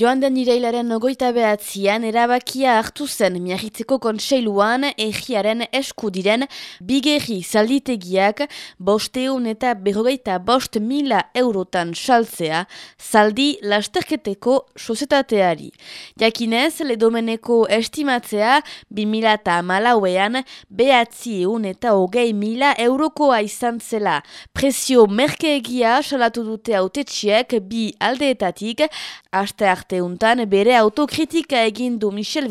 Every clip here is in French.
Joan den irailaren ogoita behatzean erabakia hartu zen miagitzeko kontseiluan egiaren esku diren bigerri zalditegiak bosteun eta berrogeita bost mila eurotan saltzea zaldi lasterketeko sozetateari. Jakinez, ledomeneko estimatzea bi mila eta malauean behatzieun eta hogei mila eurokoa izan zela. Prezio merkeegia salatu dute autetxiek bi aldeetatik, aste bere autokritika egin du Michel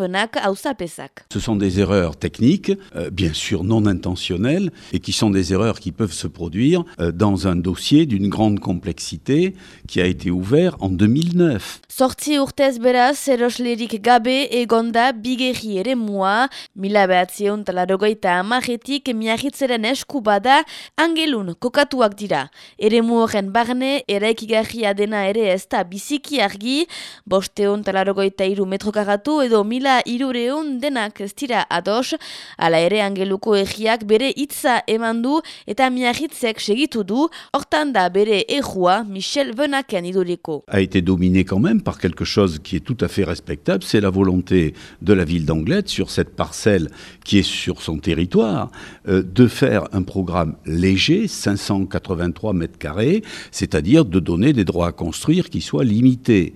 auzapezak. Ce sont des erreurs techniques, euh, bien sûr non intentionnelles, et qui sont des erreurs qui peuvent se produire euh, dans un dossier d'une grande complexité qui a été ouvert en 2009. Sortzi urtez beraz, eroslerik gabe egonda bigerri ere mua, mila behatzion talarogoita amaretik miagitzeren esku bada angelun kokatuak dira. Ere muoren barne, eraikigarria dena ere ez da biziki argi, bosteun talarogoita iru metrokagatu edo mila irureun denak ez dira ados, ala ere angeluko egiak bere hitza eman du eta miagitzek segitu du, hortan da bere egua Michel Benaken iduriko. A été dominé quand même par quelque chose qui est tout à fait respectable, c'est la volonté de la ville d'Anglette sur cette parcelle qui est sur son territoire, euh, de faire un programme léger, 583 mètres carrés, c'est-à-dire de donner des droits à construire qui soient limités.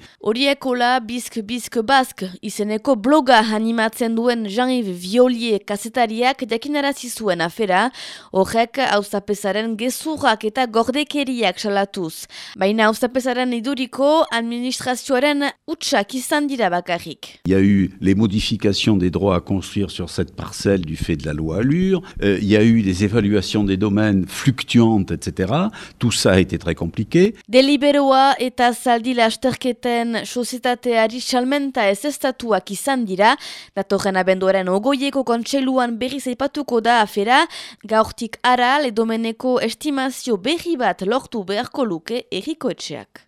Horiekola bizk bizk bask izeneko bloga animatzen duen Jean-Yves Violier kazetariak jakinarazi zuen afera, horrek auzapezaren gezurrak eta gordekeriak salatuz. Baina auzapezaren iduriko administrazioaren utxak izan dira bakarrik. Il y a eu les modifications des droits à construire sur cette parcelle du fait de la loi Allure, euh, il y a eu des évaluations des domaines fluctuantes, etc. Tout ça a été très compliqué. Deliberoa eta zaldi lasterketen sozitateari salmenta ez estatuak izan dira, datorren abenduaren ogoieko kontseiluan berri zaipatuko da afera, gaurtik ara ledomeneko estimazio berri bat lortu beharko luke erriko etxeak.